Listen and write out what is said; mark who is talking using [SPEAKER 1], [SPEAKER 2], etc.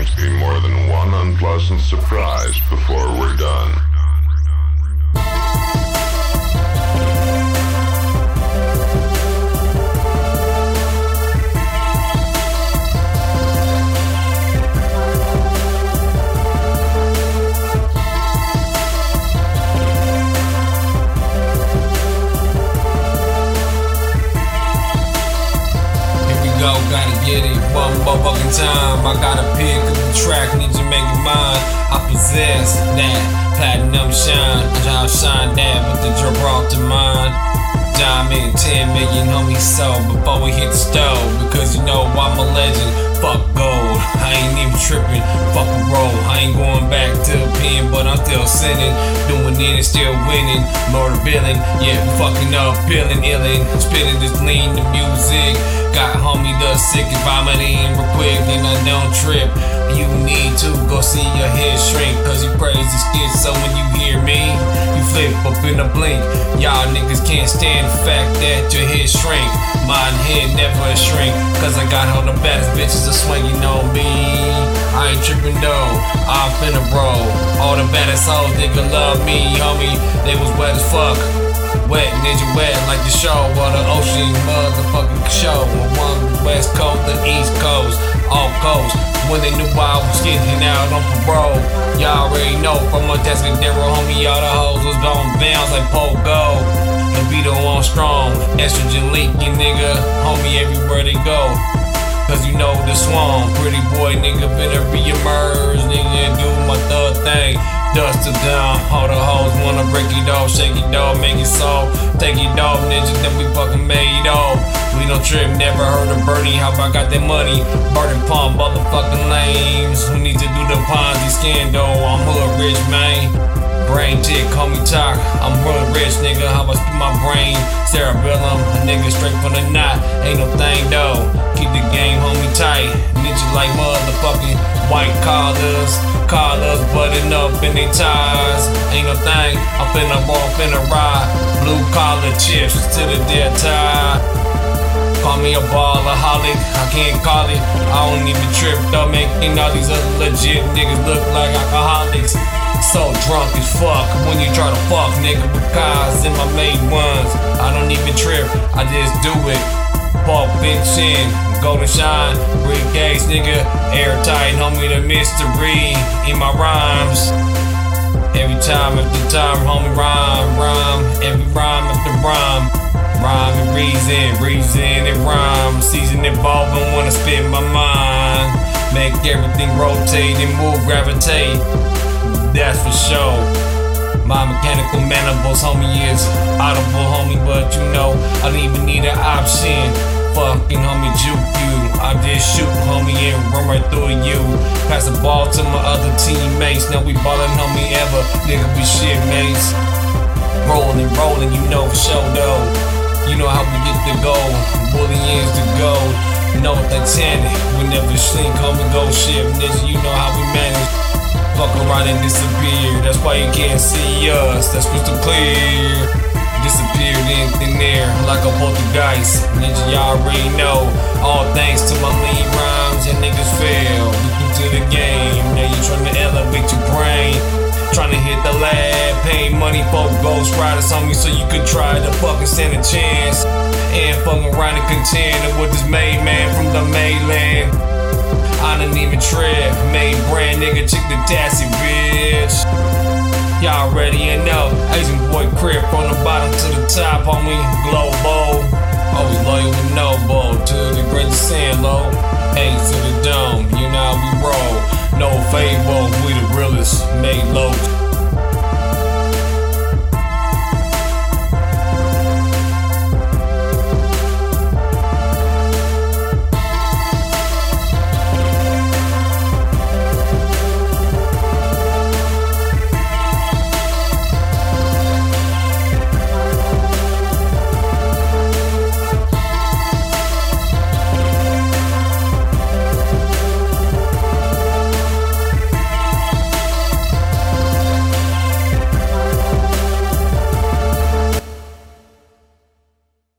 [SPEAKER 1] guarantee more than one unpleasant surprise before we're done.
[SPEAKER 2] Get it one motherfucking time. I gotta pick up the track, need to make it mine. I possess that platinum shine, I'll shine that, but the to mine. Diamond, 10 million homies sold before we hit the stove. Because you know I'm a legend, fuck gold. I ain't even tripping, fuck a roll. I ain't going back to the pen, but I'm still sinning. Doing it and still winning. Murder villain, yeah, fucking up, feeling illin'. Spitting this lean the music. Got homie the sick and vomiting real quick, and I don't trip. You need to go see your head shrink, cause you crazy skid. So when you hear me, flip up in a blink. Y'all niggas can't stand the fact that your head shrink. Mine head never shrink, cause I got all the baddest bitches are swinging on me. I ain't tripping though, I'm finna roll. All the baddest hoes, nigga love me, homie. They was wet as fuck. Wet, ninja wet, like the show or the ocean motherfucking show. One west coast, the east coast, all coast. When they knew I was getting out on parole. Y'all already know from my desk a Descadero, homie, all the hoes was on bounce like Pogo. The beat on strong, estrogen leaking, nigga. Homie, everywhere they go. Cause you know the swan, pretty boy, nigga, better re-emerge, nigga, Dust it down, all the hoes wanna break it off, shake it off, make it soft. Take it off, ninja, then we fucking made off. We don't trip, never heard of Bernie, how I got that money? Burning palm, motherfucking lames. Who need to do the Ponzi scandal? I'm hood rich, man. Brain tick, call me talk. I'm real rich, nigga. How I spit my brain? Cerebellum, a nigga straight from the knot. Ain't no thing though. Keep the game, homie, tight. Ninja like motherfucking white collars. Collars button up in their ties. Ain't no thing. I'm finna ball, finna ride. Blue collar chips to the dead tie. Call me a ballaholic, I can't call it. I don't even trip though, making all these other legit niggas look like alcoholics. Drunk as fuck when you try to fuck, nigga, With because in my made ones. I don't even trip, I just do it. Fuck bitch in, golden shine, brick case, nigga, airtight, homie, the mystery in my rhymes. Every time after time, homie, rhyme, rhyme, every rhyme after rhyme. Rhyme and reason, reason and rhyme. Season evolving, wanna spit my mind. Make everything rotate and move, gravitate. That's for sure. My mechanical mandibles, homie, is audible, homie, but you know, I don't even need an option. Fucking homie, juke you. I just shoot, homie, and run right through you. Pass the ball to my other teammates. Now we ballin', homie, ever. Nigga, we shit mates. Rolling, rolling, you know sure, though. You know how we get the gold. Bullying's the gold. No Titanic. We never sink, homie, go ship. Nigga, you know how we manage. Fuck around and disappear. That's why you can't see us. That's crystal clear. Disappeared in thin air like a poltergeist. Ninja, y'all already know. All thanks to my lean rhymes, and niggas fail. Look to the game. Now you trying to elevate your brain. Trying to hit the lab, pay money for ghost riders on me so you could try to fucking stand a chance. And fucking around and contend with this made man from the mainland. Didn't even trip. Made brand nigga, chick the tassy bitch. Y'all already know. Asian boy crib from the bottom to the top, homie. Global. Always loyal with Noble to the greatest sand low. A to the dome, you know we roll. No fable, we the realest. Made low.